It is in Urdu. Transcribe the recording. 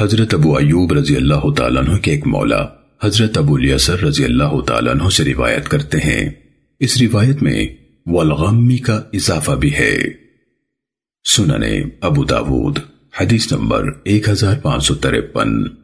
حضرت ابو ایوب رضی اللہ تعالیٰ عنہ کے ایک مولا، حضرت ابو الیسر رضی اللہ تعالیٰ عنہ سے روایت کرتے ہیں۔ اس روایت میں والغمی کا اضافہ بھی ہے۔ سننے ابو داود، حدیث نمبر ایک ہزار پانچ سو ترپن۔